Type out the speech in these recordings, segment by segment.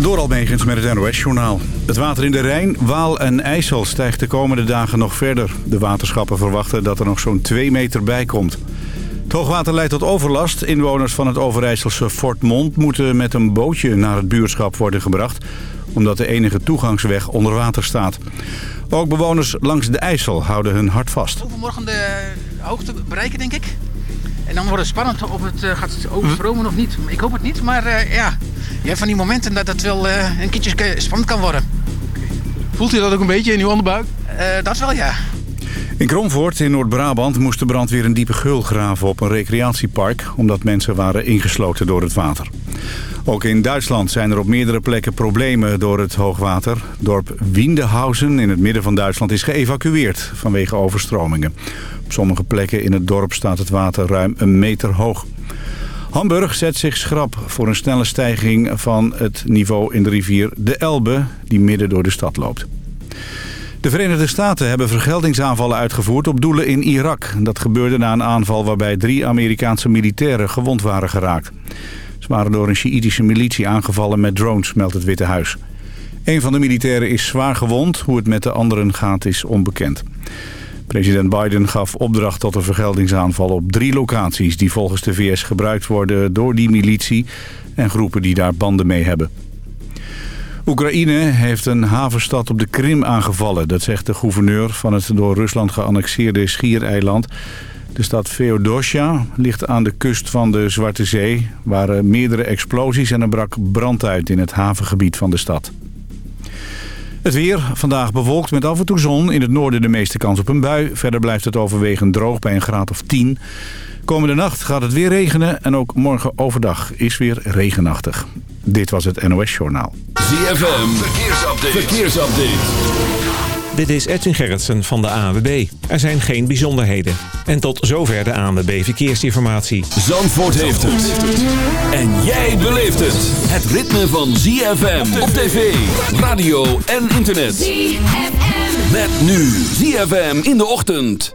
Door Almegens met het NOS-journaal. Het water in de Rijn, Waal en IJssel stijgt de komende dagen nog verder. De waterschappen verwachten dat er nog zo'n 2 meter bij komt. Het hoogwater leidt tot overlast. Inwoners van het Overijsselse Fort Mond moeten met een bootje naar het buurtschap worden gebracht... omdat de enige toegangsweg onder water staat. Ook bewoners langs de IJssel houden hun hart vast. Overmorgen de hoogte bereiken, denk ik. En dan wordt het spannend of het uh, gaat overstromen of niet. Ik hoop het niet, maar uh, ja, je hebt van die momenten dat het wel uh, een keertje spannend kan worden. Voelt u dat ook een beetje in uw onderbuik? dat wel, ja. In Kromvoort in Noord-Brabant moest de brandweer een diepe geul graven op een recreatiepark... omdat mensen waren ingesloten door het water. Ook in Duitsland zijn er op meerdere plekken problemen door het hoogwater. Dorp Wiendehausen in het midden van Duitsland is geëvacueerd vanwege overstromingen. Op sommige plekken in het dorp staat het water ruim een meter hoog. Hamburg zet zich schrap voor een snelle stijging van het niveau in de rivier de Elbe... die midden door de stad loopt. De Verenigde Staten hebben vergeldingsaanvallen uitgevoerd op doelen in Irak. Dat gebeurde na een aanval waarbij drie Amerikaanse militairen gewond waren geraakt. Ze waren door een Sjiïtische militie aangevallen met drones, meldt het Witte Huis. Een van de militairen is zwaar gewond. Hoe het met de anderen gaat is onbekend. President Biden gaf opdracht tot een vergeldingsaanval op drie locaties... die volgens de VS gebruikt worden door die militie en groepen die daar banden mee hebben. Oekraïne heeft een havenstad op de Krim aangevallen. Dat zegt de gouverneur van het door Rusland geannexeerde schiereiland. De stad Feodosia ligt aan de kust van de Zwarte Zee. waren meerdere explosies en er brak brand uit in het havengebied van de stad. Het weer, vandaag bewolkt met af en toe zon. In het noorden de meeste kans op een bui. Verder blijft het overwegend droog bij een graad of 10. Komende nacht gaat het weer regenen en ook morgen overdag is weer regenachtig. Dit was het NOS Journaal. ZFM, verkeersupdate. verkeersupdate. Dit is Edwin Gerritsen van de ANWB. Er zijn geen bijzonderheden. En tot zover de ANWB Verkeersinformatie. Zandvoort heeft het. En jij beleeft het. Het ritme van ZFM op tv, radio en internet. ZFM. Met nu ZFM in de ochtend.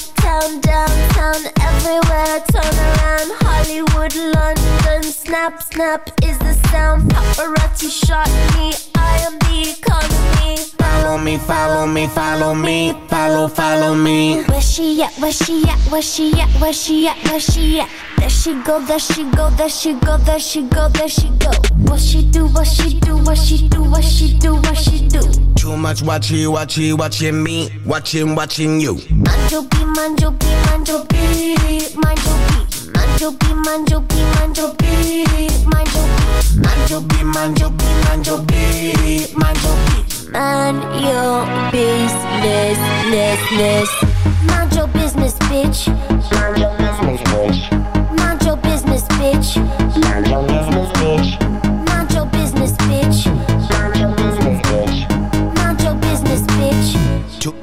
Snap, is the sound. Paparazzi shot me. I am the economy. Follow me, follow me, follow me, follow, follow me. Where she at? Where she at? Where she at? Where she at? Where she at? There she go, there she go, there she go, there she go, there she go. What she do? What she do? What she do? What she do? What she do? Too much watchy, watchy, watching me, watching, watching you. Manjo B, manjo B, manjo B, manjo B. Manjo B, manjo B, Man your business, ness, ness. Mind your business, bitch. Mind your business, bitch. Mind your business, bitch. Mind your business, bitch.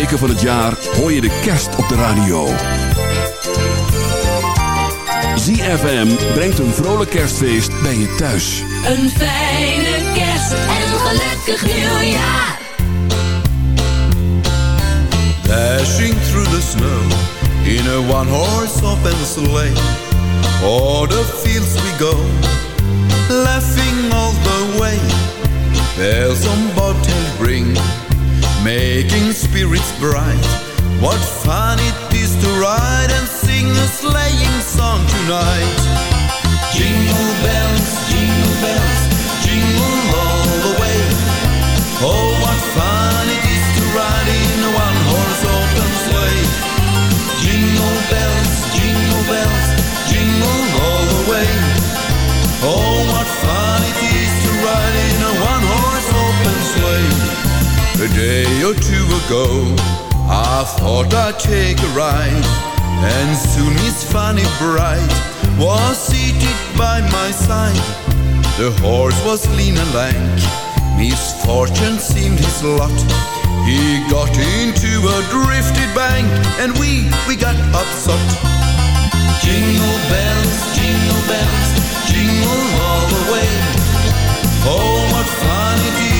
weken van het jaar hoor je de kerst op de radio. ZFM brengt een vrolijk kerstfeest bij je thuis. Een fijne kerst en een gelukkig nieuwjaar. Dashing through the snow in a one-horse open sleigh. O'er the fields we go, laughing all the way. Bells on bobtail ring, making spirits bright. What fun it is to ride and sing a sleighing song tonight. Jingle bells, jingle bells, jingle all the way. Oh, day or two ago, I thought I'd take a ride, and soon Miss Fanny Bright was seated by my side. The horse was lean and lank, misfortune seemed his lot. He got into a drifted bank, and we, we got upset. Jingle bells, jingle bells, jingle all the way. Oh, what fun it is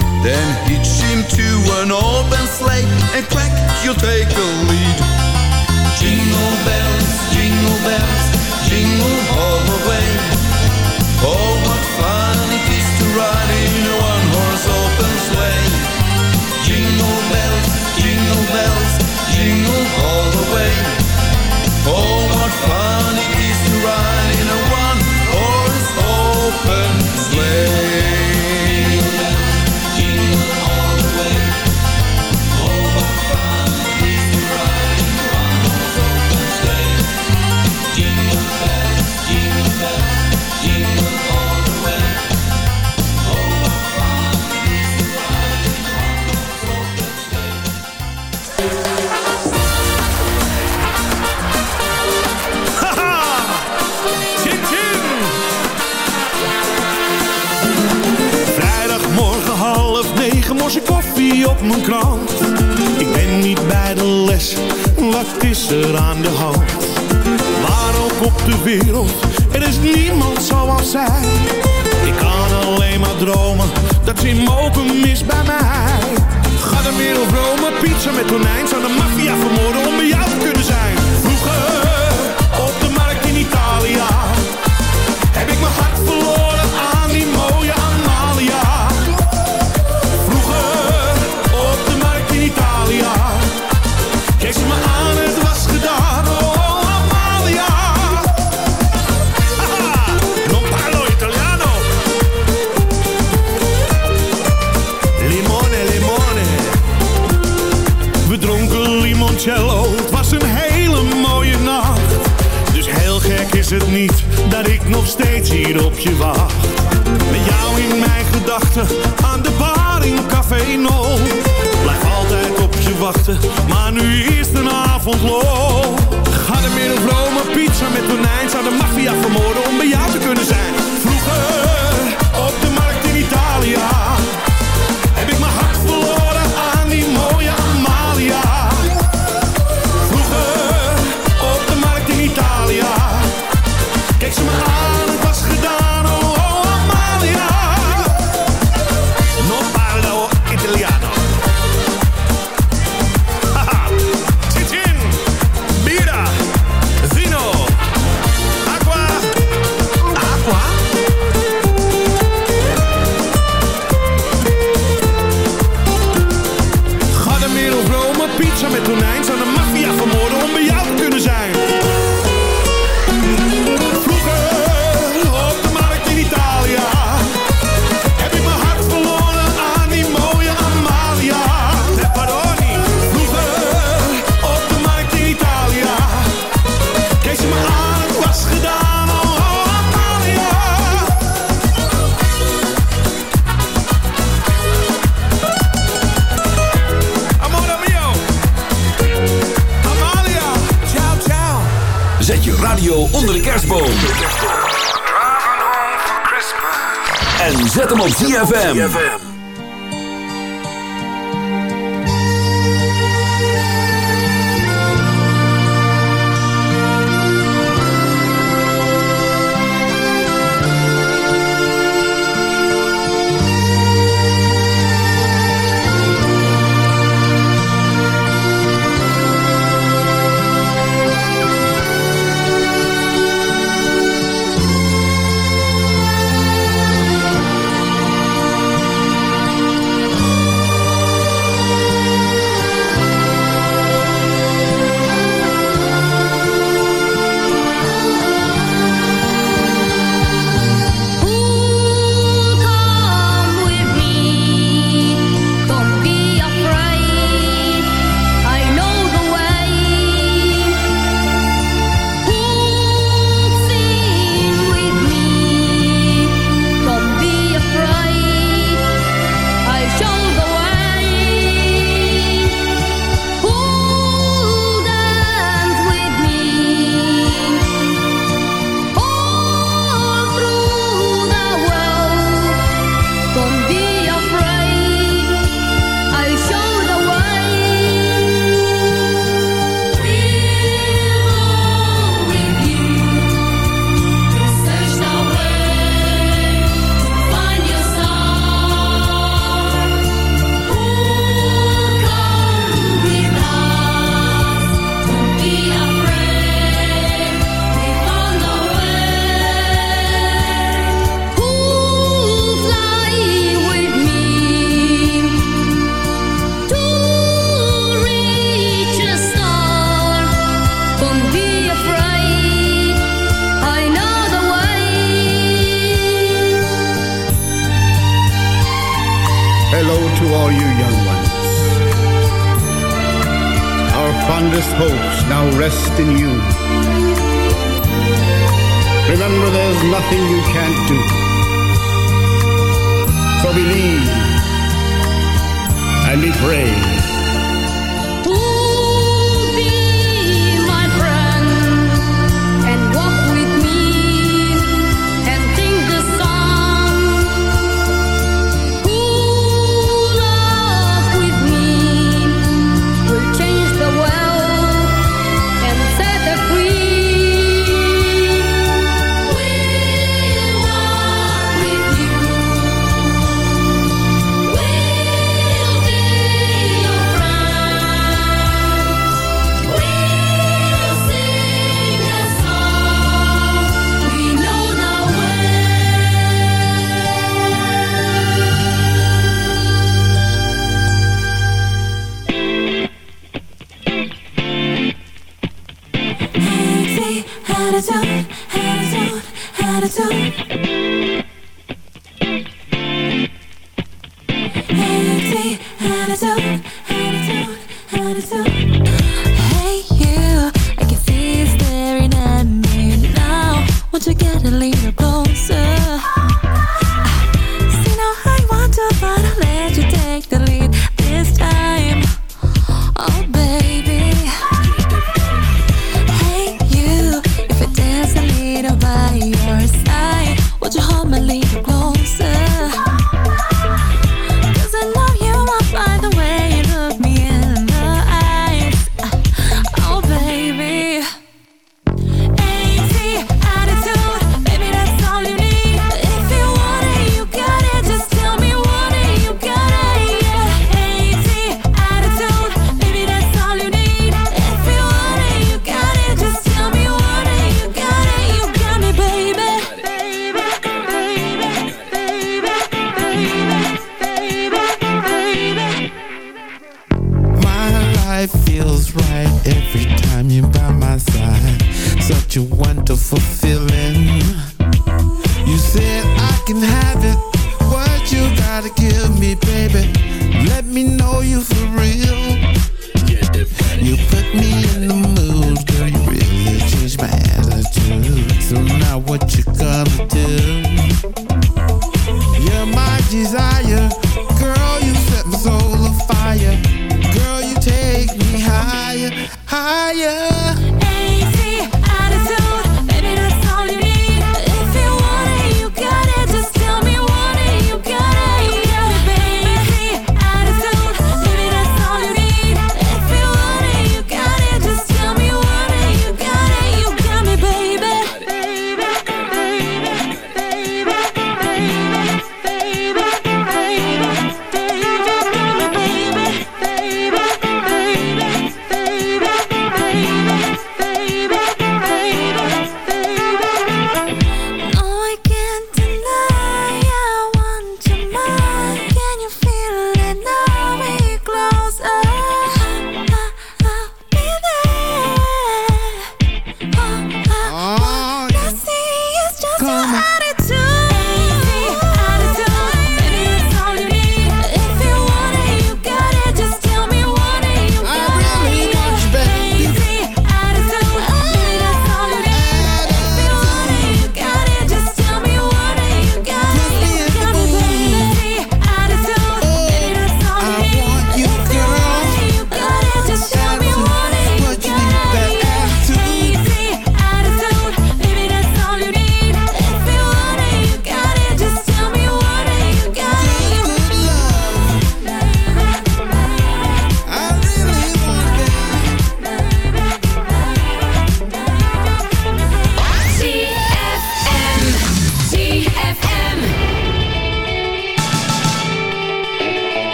Then hitch him to an open sleigh and crack, you'll take the lead. Jingle bells, jingle bells, jingle all the wachten, maar nu is de avond lol. Ga de middel pizza met tonijn.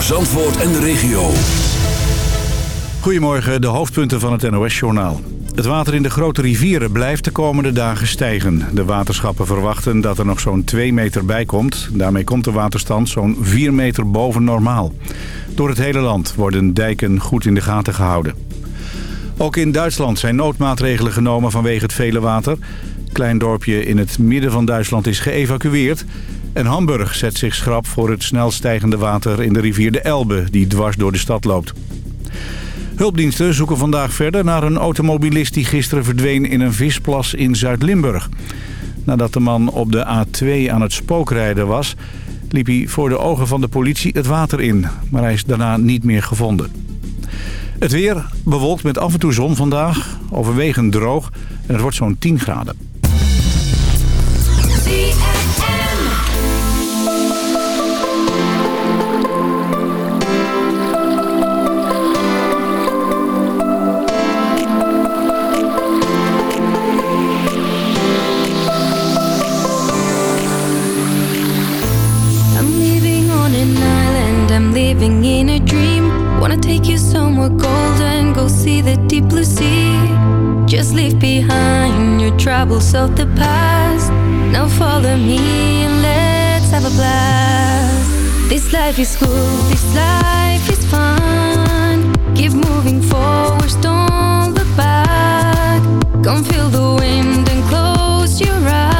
Voor Zandvoort en de regio. Goedemorgen, de hoofdpunten van het NOS-journaal. Het water in de grote rivieren blijft de komende dagen stijgen. De waterschappen verwachten dat er nog zo'n 2 meter bij komt. Daarmee komt de waterstand zo'n 4 meter boven normaal. Door het hele land worden dijken goed in de gaten gehouden. Ook in Duitsland zijn noodmaatregelen genomen vanwege het vele water. Klein dorpje in het midden van Duitsland is geëvacueerd. En Hamburg zet zich schrap voor het snel stijgende water in de rivier de Elbe... die dwars door de stad loopt. Hulpdiensten zoeken vandaag verder naar een automobilist die gisteren verdween in een visplas in Zuid-Limburg. Nadat de man op de A2 aan het spookrijden was, liep hij voor de ogen van de politie het water in. Maar hij is daarna niet meer gevonden. Het weer bewolkt met af en toe zon vandaag, overwegend droog en het wordt zo'n 10 graden. Wanna take you somewhere golden, go see the deep blue sea. Just leave behind your troubles of the past. Now follow me and let's have a blast. This life is good, this life is fun. Keep moving forward, don't look back. Come feel the wind and close your eyes.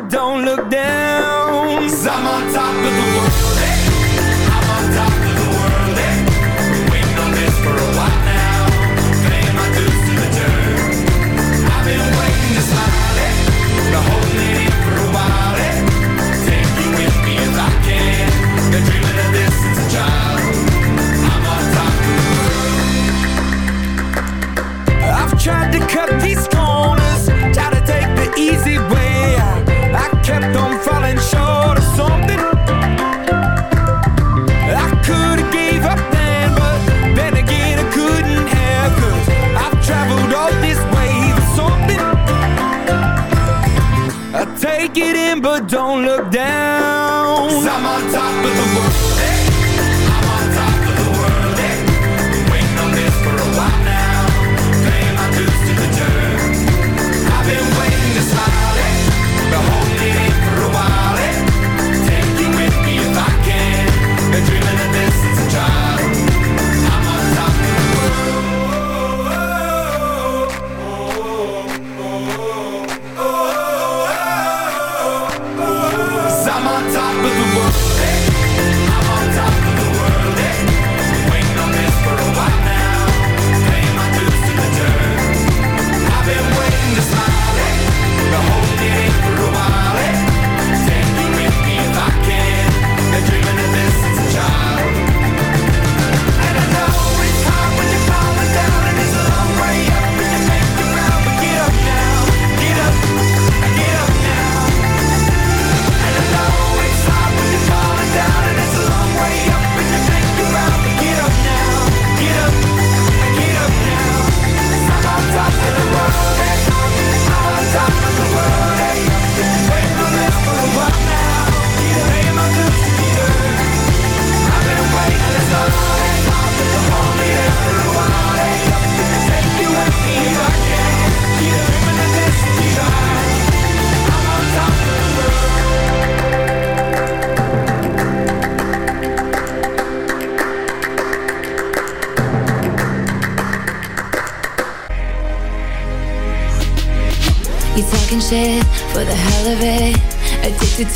Don't but don't look down. i I'm on top of the world,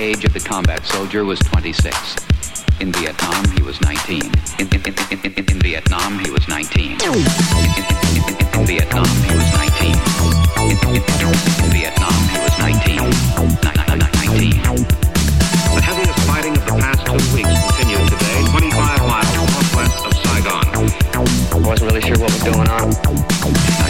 Age of the combat soldier was 26. In Vietnam, he was 19. In, in, in, in, in, in Vietnam, he was 19. In, in, in, in, in Vietnam, he was 19. In, in, in, in Vietnam, he was 19. Ni- ni- ni- 19. The heaviest fighting of the past two weeks continued today, 25 miles northwest of Saigon. I wasn't really sure what was going on.